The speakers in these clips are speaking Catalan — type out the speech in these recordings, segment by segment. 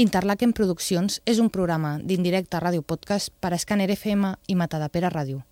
Interlaken Produccions és un programa d'indirecte ràdio podcast per a Scanner FM i Matadepera Ràdio.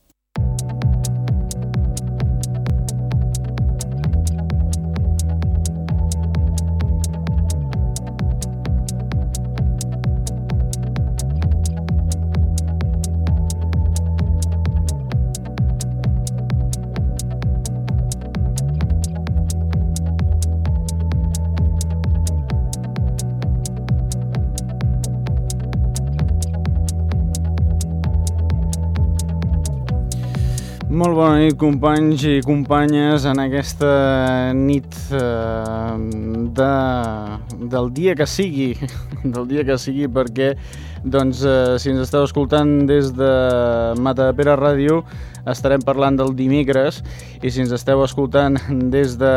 Molt bona nit, companys i companyes, en aquesta nit eh, de, del dia que sigui, del dia que sigui, perquè doncs, eh, si ens esteu escoltant des de Mata de Pere Ràdio, estarem parlant del dimecres, i si ens esteu escoltant des de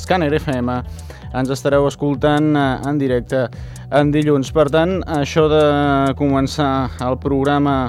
Scanner FM, ens estareu escoltant eh, en directe en dilluns. Per tant, això de començar el programa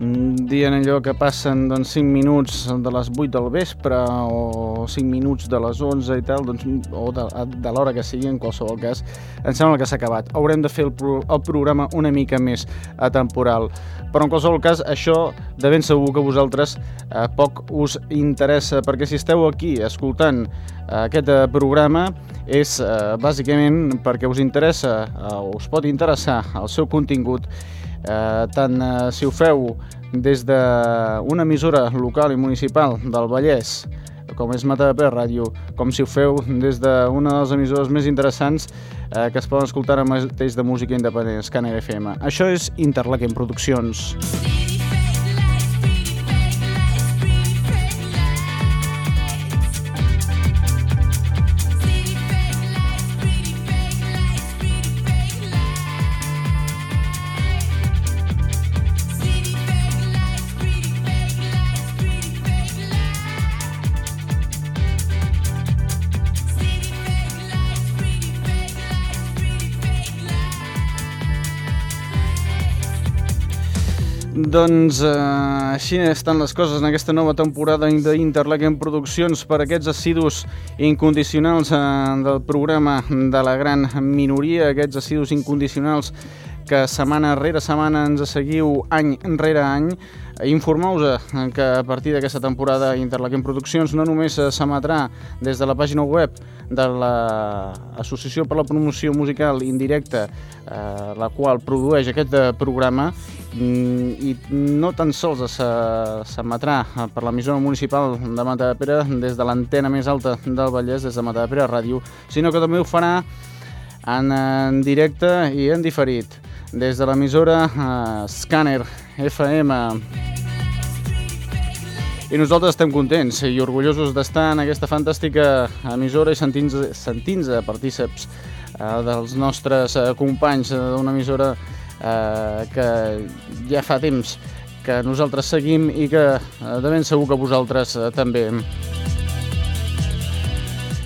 dient allò que passen doncs, 5 minuts de les 8 del vespre o 5 minuts de les 11 i tal, doncs, o de, de l'hora que sigui, en qualsevol cas, em sembla que s'ha acabat. Haurem de fer el, pro, el programa una mica més atemporal. Però en qualsevol cas, això de ben segur que vosaltres eh, poc us interessa, perquè si esteu aquí escoltant eh, aquest eh, programa és eh, bàsicament perquè us interessa, eh, us pot interessar el seu contingut Eh, tant eh, si ho feu des d'una emissora local i municipal del Vallès, com és Matadepé Ràdio, com si ho feu des d'una de les emissores més interessants eh, que es poden escoltar a mateix de música independent, Scanner FM. Això és Interlaken Produccions. Sí. Doncs eh, així estan les coses en aquesta nova temporada d'Interlaken Produccions per aquests assidus incondicionals eh, del programa de la gran minoria, aquests assidus incondicionals que setmana rere setmana ens seguiu any rere any. Informeu-vos que a partir d'aquesta temporada Interlaken Produccions no només s'emetrà des de la pàgina web de l'Associació per la Promoció Musical Indirecta, eh, la qual produeix aquest eh, programa, i no tan sols s'emetrà per l'emissora municipal de Matadepera des de l'antena més alta del Vallès, des de Matadepera Ràdio, sinó que també ho farà en, en directe i en diferit des de l'emissora uh, Scanner FM. I nosaltres estem contents i orgullosos d'estar en aquesta fantàstica emissora i sentint-nos sentint partíceps uh, dels nostres uh, companys d'una emissora uh, que ja fa temps que nosaltres seguim i que uh, de ben segur que vosaltres uh, també.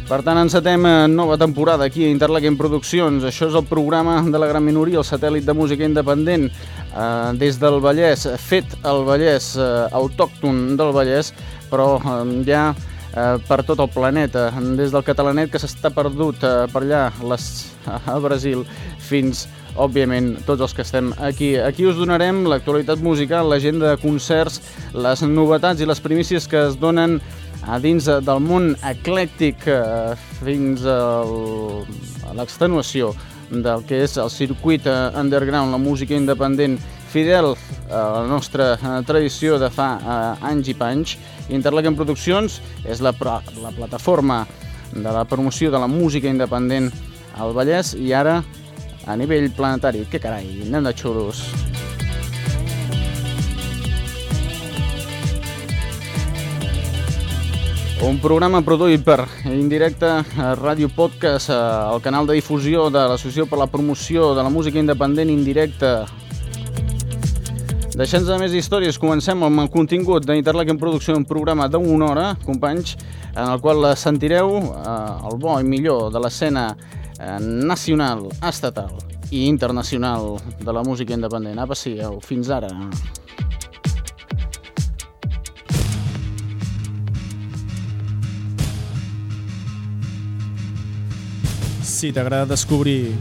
Per tant, encetem eh, nova temporada aquí a Interlaken Produccions. Això és el programa de la gran minoria, el satèl·lit de música independent eh, des del Vallès, fet al Vallès, eh, autòcton del Vallès, però eh, ja eh, per tot el planeta, des del catalanet que s'està perdut eh, per allà les, a Brasil fins òbviament, tots els que estem aquí. Aquí us donarem l'actualitat musical, l'agenda de concerts, les novetats i les primícies que es donen a dins del món eclèctic eh, fins al, a l'extenuació del que és el circuit eh, underground, la música independent fidel a la nostra eh, tradició de fa anys i panys. Interlaken Produccions és la, la plataforma de la promoció de la música independent al Vallès i ara a nivell planetari. Que carai, anem de xulos. Un programa produït per Indirecte Ràdio Podcast, el canal de difusió de l'Associació per la Promoció de la Música Independent Indirecta. Deixant de més històries, comencem amb el contingut d'Interlaken Producció, un programa d'una hora, companys, en el qual sentireu eh, el bo i millor de l'escena eh, nacional, estatal i internacional de la música independent. Apa, sí, fins ara. Si t'agrada descobrir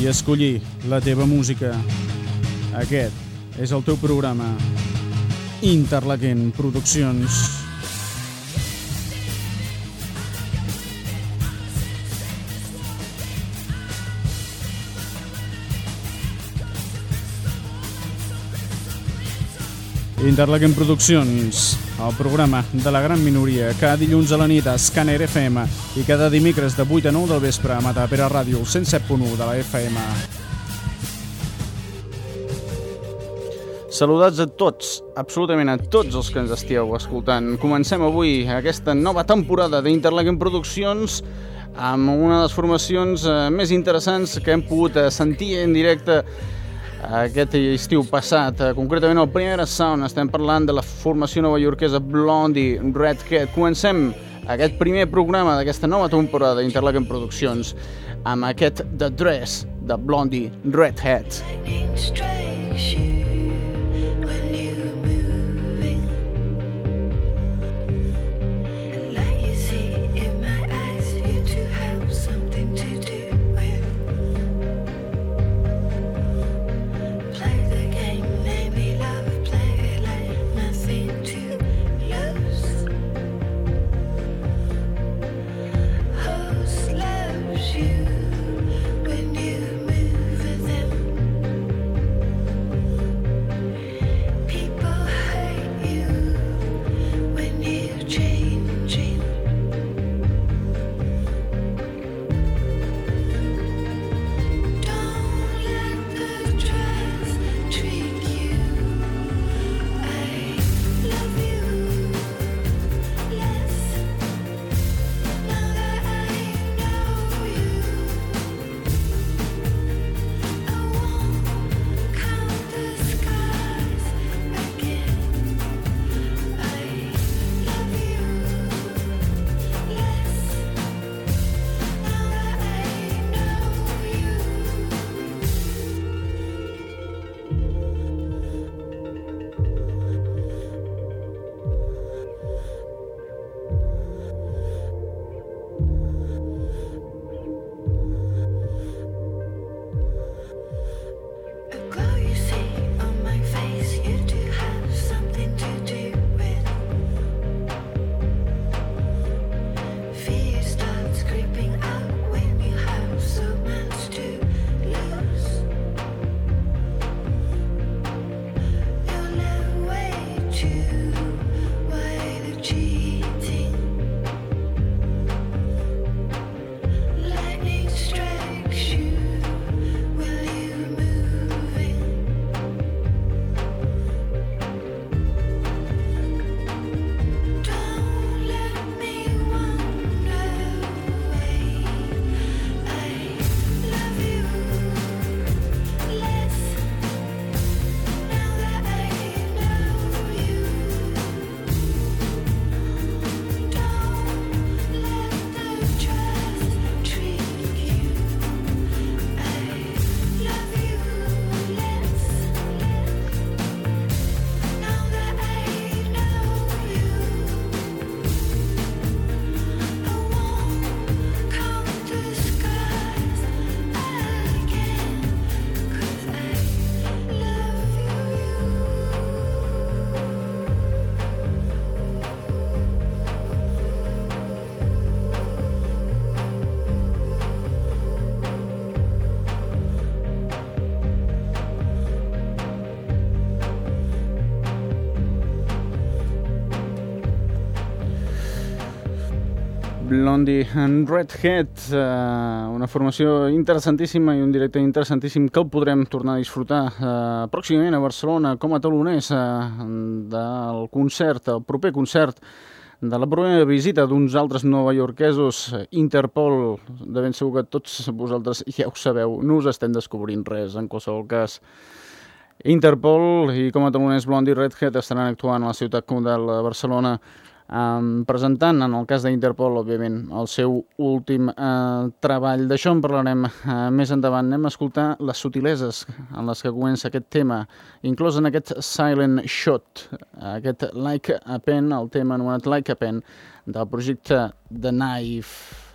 i escollir la teva música. Aquest és el teu programa. Interlaquent Produccions. Interlaken Produccions, el programa de la gran minoria, cada dilluns a la nit a Scanner FM i cada dimecres de 8 a 9 del vespre a Matapera Ràdio, 107.1 de la FM. Saludats a tots, absolutament a tots els que ens estigueu escoltant. Comencem avui aquesta nova temporada d'Interlaken Produccions amb una de les formacions eh, més interessants que hem pogut eh, sentir en directe aquest estiu passat. Eh, concretament el primer sound estem parlant de la formació novaiorquesa Blondie Redhead. Comencem aquest primer programa d'aquesta nova temporada d'Interlaken Produccions amb aquest The Dress de Blondie Redhead. Blondie and Redhead, eh, una formació interessantíssima i un directe interessantíssim que el podrem tornar a disfrutar eh, pròximament a Barcelona com a taloners eh, del concert, el proper concert de la primera visita d'uns altres novaiorquesos, Interpol, de ben segur que tots vosaltres ja ho sabeu, no us estem descobrint res en qualsevol cas. Interpol i com a taloners Blondie Redhead estaran actuant a la ciutat de Barcelona um, presentant, en el cas d'Interpol, òbviament, el seu últim uh, treball. D'això en parlarem uh, més endavant. Anem a escoltar les sutileses en les que comença aquest tema, inclòs en aquest Silent Shot, aquest Like a Pen, el tema anomenat Like a Pen, del projecte The Knife.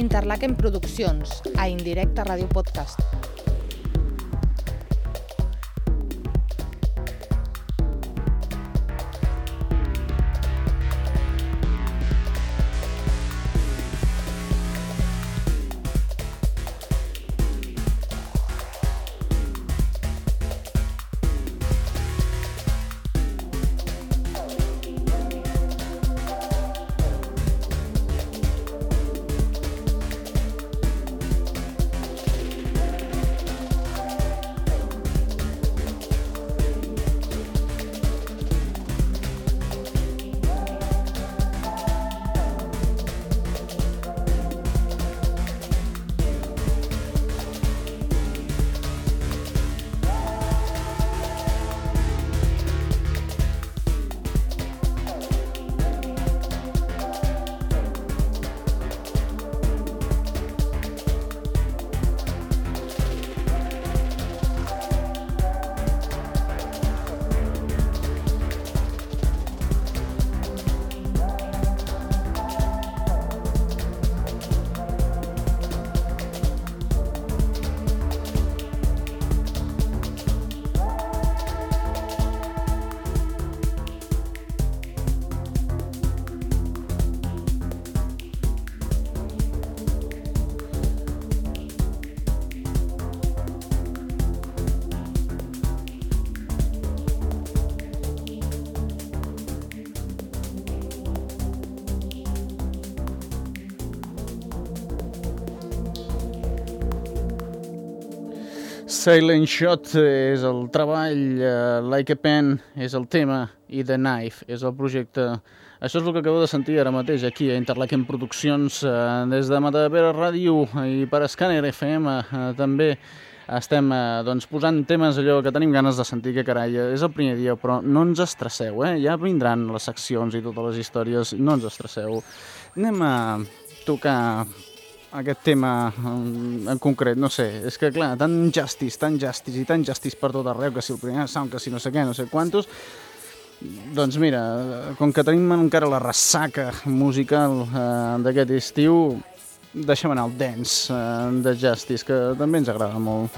Interlaken Produccions, a Indirecte Ràdio Podcast. Silent Shot és el treball, uh, Like a Pen és el tema i The Knife és el projecte. Això és el que acabo de sentir ara mateix aquí a Interlaken Produccions uh, des de Matadepera Ràdio i per Scanner FM uh, també estem uh, doncs, posant temes allò que tenim ganes de sentir, que carai, és el primer dia, però no ens estresseu, eh? ja vindran les seccions i totes les històries, no ens estresseu. Anem a tocar aquest tema en, en concret, no sé, és que clar, tan justice, tan justice i tan justice per tot arreu, que si el primer sound, que si no sé què, no sé quantos, doncs mira, com que tenim encara la ressaca musical eh, d'aquest estiu, deixem anar el dance eh, de Justice, que també ens agrada molt.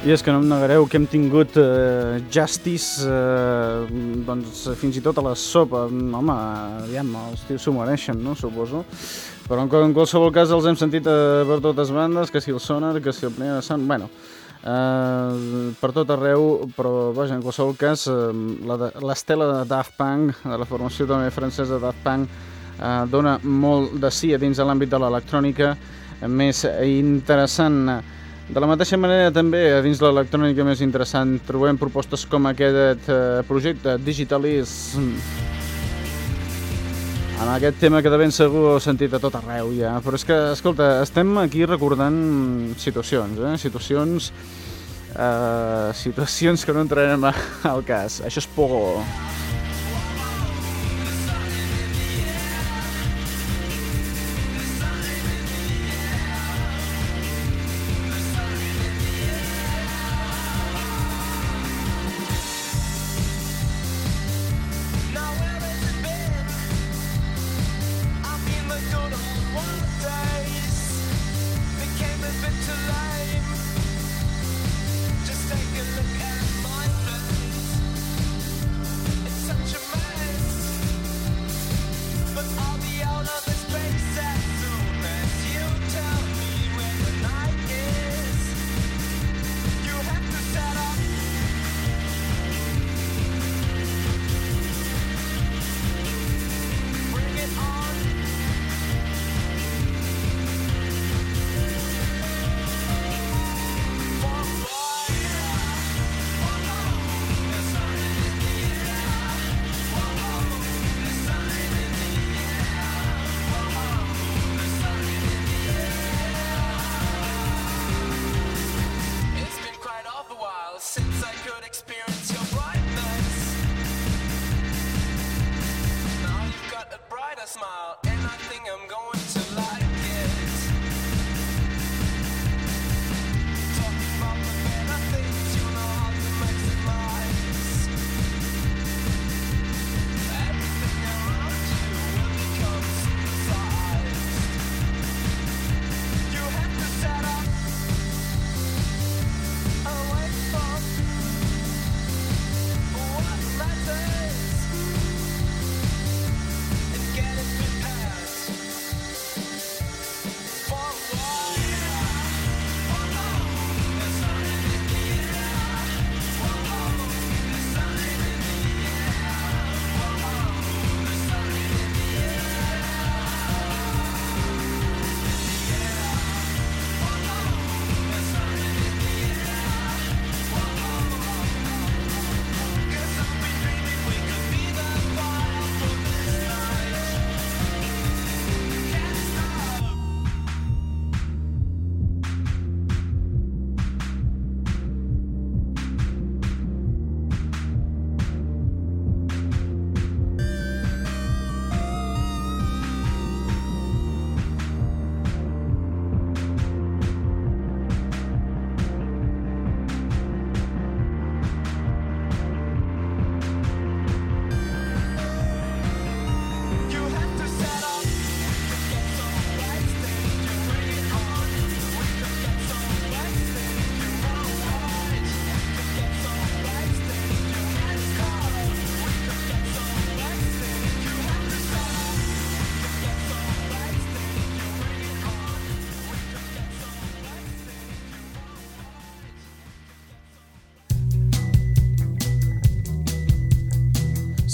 I és que no em negareu que hem tingut eh, Justice, eh, doncs fins i tot a la sopa. Home, aviam, els tios s'ho mereixen, no? Suposo. Però en, qualsevol cas els hem sentit eh, per totes bandes, que si el Sonar, que si el Primer Sant... Bueno, eh, per tot arreu, però vaja, en qualsevol cas, eh, l'estela de Daft Punk, de la formació també francesa de Daft Punk, eh, dona molt de sí dins de l'àmbit de l'electrònica, més interessant de la mateixa manera, també, dins l'electrònica més interessant, trobem propostes com aquest eh, projecte Digitalism. En aquest tema que de ben segur heu sentit a tot arreu ja, però és que, escolta, estem aquí recordant situacions, eh? situacions, eh, situacions que no entrarem al cas. Això és Pogo.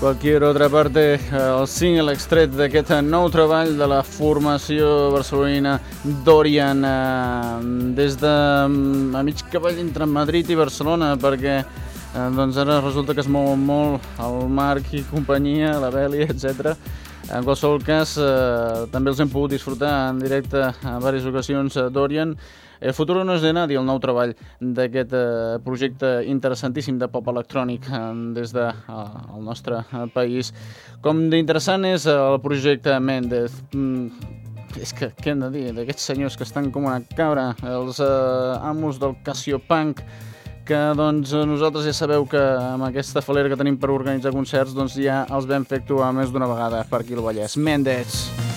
Cualquier otra parte, el single extret d'aquest nou treball de la formació barcelonina Dorian eh, des de mm, a mig cavall entre Madrid i Barcelona perquè eh, doncs ara resulta que es mouen molt el Marc i companyia, la Beli, etc. En qualsevol cas, eh, també els hem pogut disfrutar en directe a diverses ocasions a Dorian el futur no és de nadie, el nou treball d'aquest eh, projecte interessantíssim de pop electrònic eh, des del de, eh, el nostre país. Com d'interessant és el projecte Méndez. Mm, és que, què hem de dir, d'aquests senyors que estan com una cabra, els eh, amos del Casiopunk, que doncs, nosaltres ja sabeu que amb aquesta falera que tenim per organitzar concerts doncs ja els vam fer actuar més d'una vegada per aquí al Vallès. Méndez! Méndez!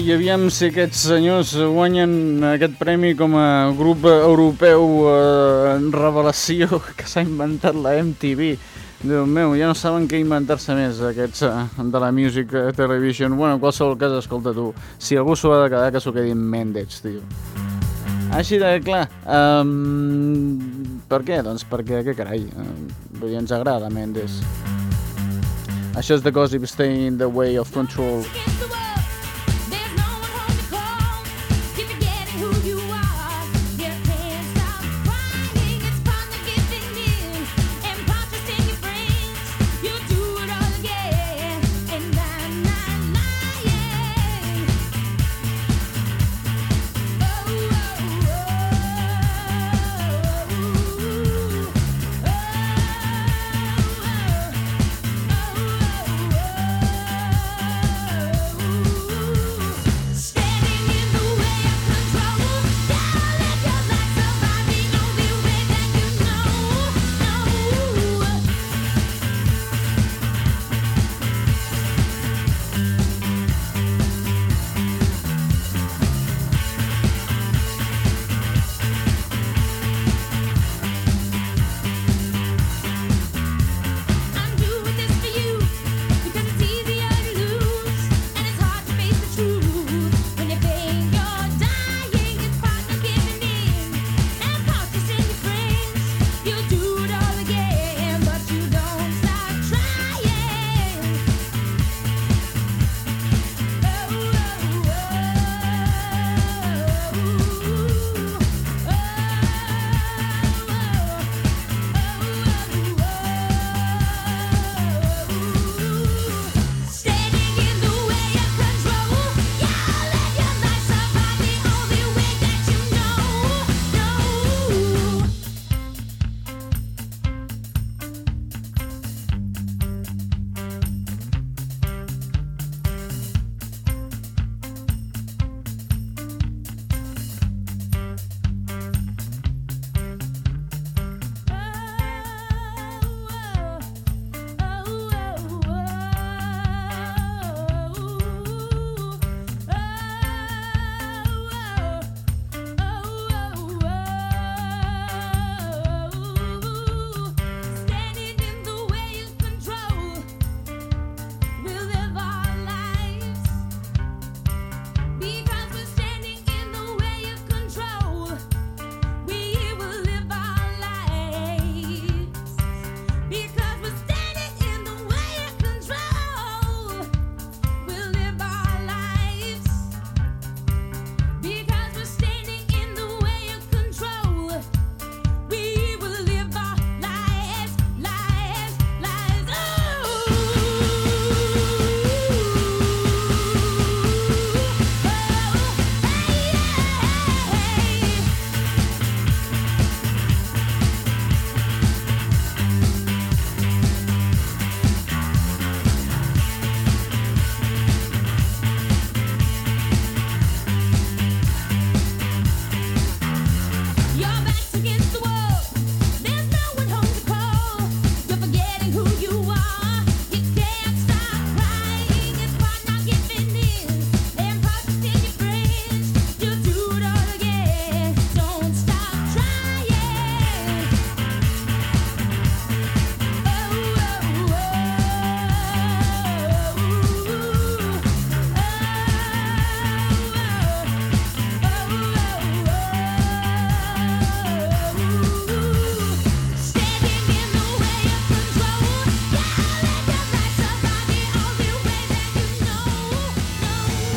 I aviam si aquests senyors guanyen aquest premi com a grup europeu eh, revelació que s'ha inventat la MTV. Déu meu, ja no saben què inventar-se més aquests eh, de la Music Television. Bueno, en qualsevol cas, escolta tu, si algú s'ho ha de quedar, que s'ho quedi en Mendes, tio. Així de clar, um, per què? Doncs perquè, què carai, dir, ens agrada Mendes. Això és The Gossip Stay in the Way of Control.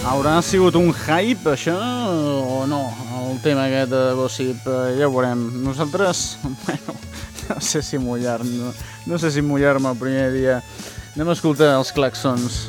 Haurà sigut un hype, això, o no? El tema aquest de Gossip, eh, ja ho veurem. Nosaltres, bueno, no sé si mullar no, no sé si mullar-me el primer dia. Anem a escoltar els claxons.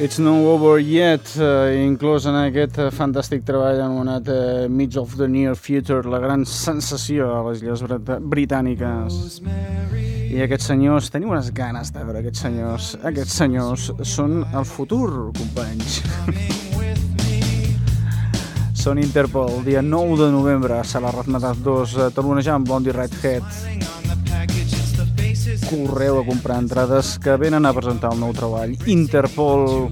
It's No Over Yet, uh, inclòs en aquest uh, fantàstic treball anomenat uh, Midge of the Near Future, la gran sensació a les illes britàniques. I aquests senyors, teniu unes ganes de veure aquests senyors. Aquests senyors són el futur, companys. són Interpol, dia 9 de novembre, a la Razmetat 2, uh, talonejant Blondie Redhead correu a comprar entrades que venen a presentar el nou treball. Interpol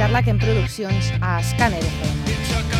Interlaken Produccions a Scanner FM.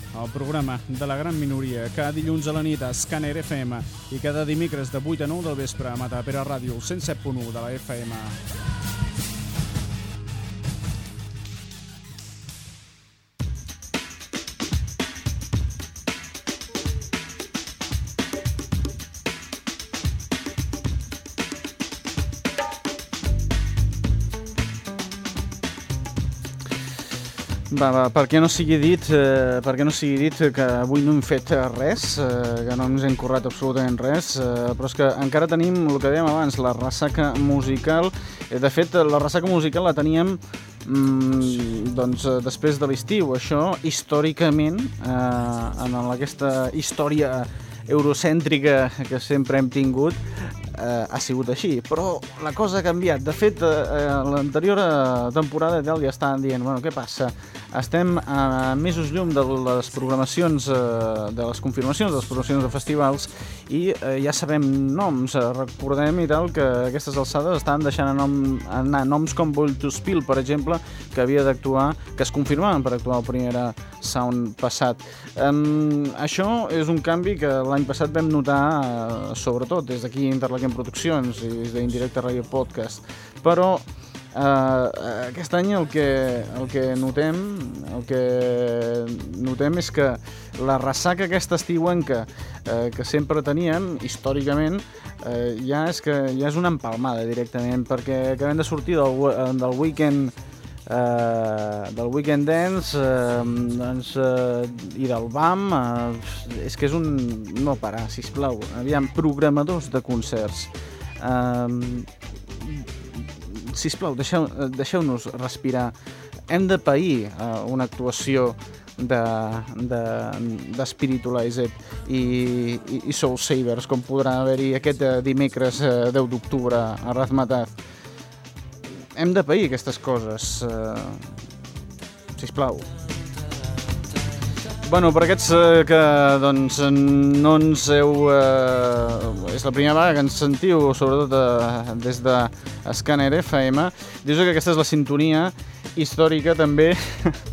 el programa de la gran minoria, cada dilluns a la nit a Scanner FM i cada dimecres de 8 a 9 del vespre a Matapera Ràdio, 107.1 de la FM. Va, va, perquè no sigui dit, eh, perquè no sigui dit que avui no hem fet res, eh, que no ens hem currat absolutament res, eh, però és que encara tenim el que dèiem abans, la ressaca musical. Eh, de fet, la ressaca musical la teníem mm, doncs, eh, després de l'estiu. Això, històricament, eh, en aquesta història eurocèntrica que sempre hem tingut, eh, ha sigut així, però la cosa ha canviat. De fet, eh, l'anterior eh, temporada ja estaven dient, bueno, què passa? Estem a mesos llum de les programacions, eh, de les confirmacions de les programacions de festivals i eh, ja sabem noms, eh, recordem i tal que aquestes alçades estan deixant nom, anar noms com Bold to Spill, per exemple, que havia d'actuar, que es confirmaven per actuar al primera sound passat. Um, això és un canvi que l'any passat vam notar, sobretot des d'aquí Interlaquem Produccions i des d'Indirecte Radio Podcast, però Uh, aquest any el que, el que notem el que notem és que la ressaca aquesta estiuenca uh, que sempre teníem històricament uh, ja és que ja és una empalmada directament perquè acabem de sortir del, del weekend Uh, del Weekend Dance uh, doncs, uh, i del BAM uh, és que és un no parar, sisplau. Aviam, programadors de concerts. Uh, sisplau, deixeu-nos deixeu respirar. Hem de pair uh, una actuació de, de, de i, i, i Soul Savers, com podrà haver-hi aquest uh, dimecres uh, 10 d'octubre a Razmataz. Hem de pair aquestes coses. Uh, sisplau. Bueno, per aquests eh, que doncs, no ens heu... Eh, és la primera vegada que ens sentiu, sobretot eh, des de Scanner FM, dius que aquesta és la sintonia històrica també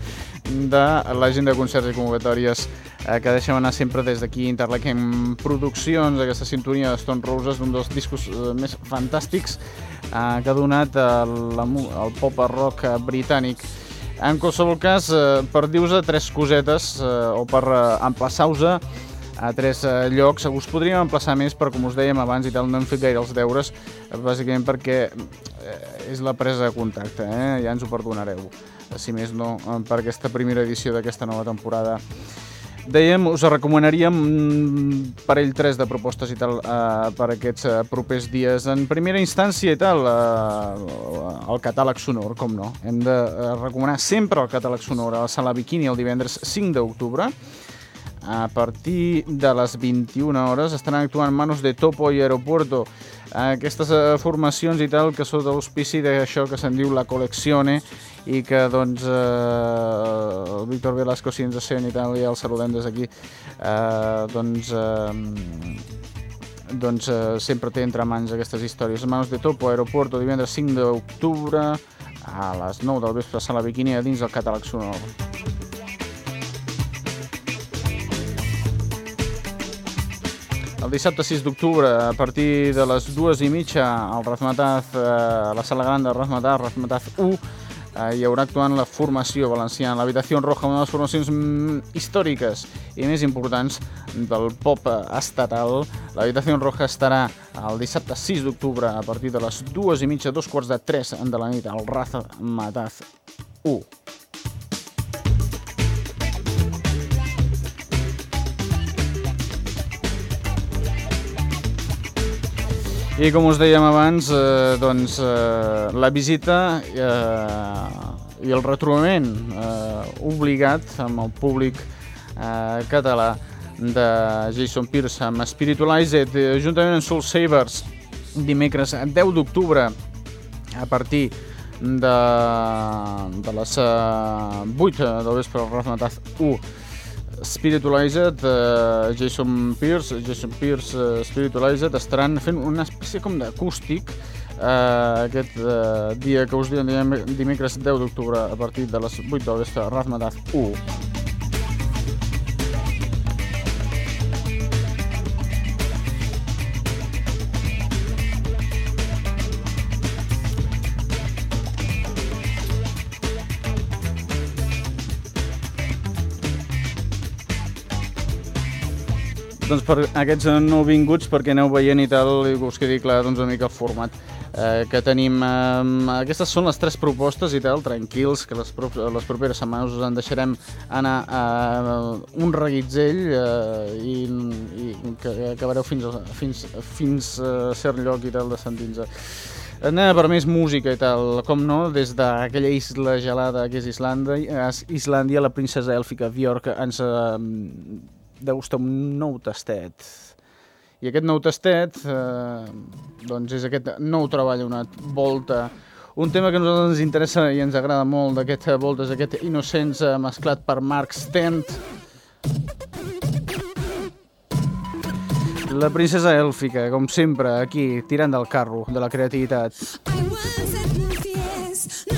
de l'agenda de concerts i convocatòries eh, que deixem anar sempre des d'aquí Interlaquem Produccions, aquesta sintonia de Stone Roses, un dels discos eh, més fantàstics eh, que ha donat el, el pop rock britànic. En qualsevol cas, eh, per dir-vos tres cosetes eh, o per eh, emplaçar-vos a tres eh, llocs, us podríem emplaçar més, però com us dèiem abans i tal, no hem fet gaire els deures, bàsicament perquè eh, és la presa de contacte, eh? ja ens ho perdonareu, si més no, per aquesta primera edició d'aquesta nova temporada. Dèiem, us recomanaríem un parell tres de propostes i tal eh, per aquests eh, propers dies. En primera instància i tal, eh, el catàleg sonor, com no. Hem de eh, recomanar sempre el catàleg sonor a la sala Bikini el divendres 5 d'octubre. A partir de les 21 hores estaran actuant Manos de Topo i Aeropuerto. Aquestes eh, formacions i tal que són d'auspici d'això que se'n diu la col·leccione i que doncs eh, el Víctor Velasco si ens sent i tal ja el saludem des d'aquí eh, doncs eh, doncs eh, sempre té entre mans aquestes històries. Manos de Topo, Aeropuerto, divendres 5 d'octubre a les 9 del vespre a Sala Bikini a dins del catàleg sonor El dissabte 6 d'octubre, a partir de les dues i mitja, al Razmataz, eh, a la sala gran del Razmataz, Razmataz 1, eh, hi haurà actuant la formació valenciana, l'Habitació Roja, una de les formacions mm, històriques i més importants del pop estatal. L'Habitació Roja estarà el dissabte 6 d'octubre a partir de les dues i mitja, dos quarts de tres de la nit, al Razmataz 1. I com us dèiem abans, eh, doncs, eh, la visita eh, i el retrobament eh, obligat amb el públic eh, català de Jason Pierce amb Spiritualized, eh, juntament amb Soul Savers, dimecres 10 d'octubre a partir de, de les uh, 8 del vespre al Razmataz 1 Spiritualized, uh, Jason Pierce, Jason Pierce uh, Spiritualized estaran fent una espècie com d'acústic uh, aquest uh, dia que us diem dimecres 10 d'octubre a partir de les 8 del vespre, Razmataz 1. Doncs per aquests nouvinguts, perquè aneu veient i tal, i us quedi clar doncs, una mica el format eh, que tenim. Eh, aquestes són les tres propostes i tal, tranquils, que les, pro les properes setmanes us en deixarem anar a un reguitzell eh, i, i que acabareu fins, fins, fins a cert lloc i tal de sentir-nos. Anem per més música i tal, com no, des d'aquella isla gelada que és Islàndia, Islàndia la princesa èlfica Björk ens eh, degusta un nou tastet i aquest nou tastet eh, doncs és aquest nou treball, una volta, un tema que a nosaltres ens interessa i ens agrada molt d'aquest voltes, aquest Innocents eh, mesclat per Mark Stent. La princesa èlfica, com sempre, aquí, tirant del carro de la creativitat. I was at no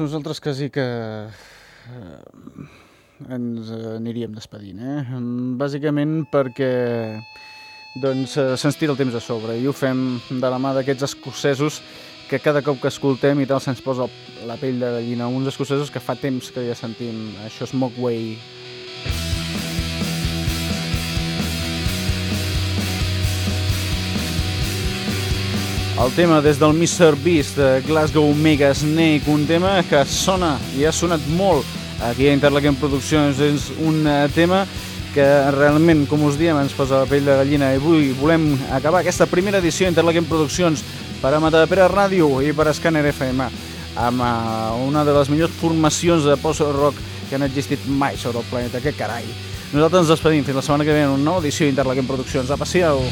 nosaltres quasi que eh, ens aniríem despedint, eh? Bàsicament perquè doncs eh, se'ns tira el temps a sobre i ho fem de la mà d'aquests escocesos que cada cop que escoltem i tal se'ns posa la pell de gallina. Uns escocesos que fa temps que ja sentim això Smokeway. El tema des del Mr. Beast de Glasgow Mega Snake, un tema que sona i ha sonat molt aquí a Interlaken Produccions. És un eh, tema que realment, com us diem, ens posa la pell de gallina i avui volem acabar aquesta primera edició d'Interlaken Produccions per a Matadepera Ràdio i per a Scanner FM amb uh, una de les millors formacions de post-rock que han existit mai sobre el planeta. Que carai! Nosaltres ens despedim fins la setmana que ve en una nova edició d'Interlaken Produccions. Apa, siau!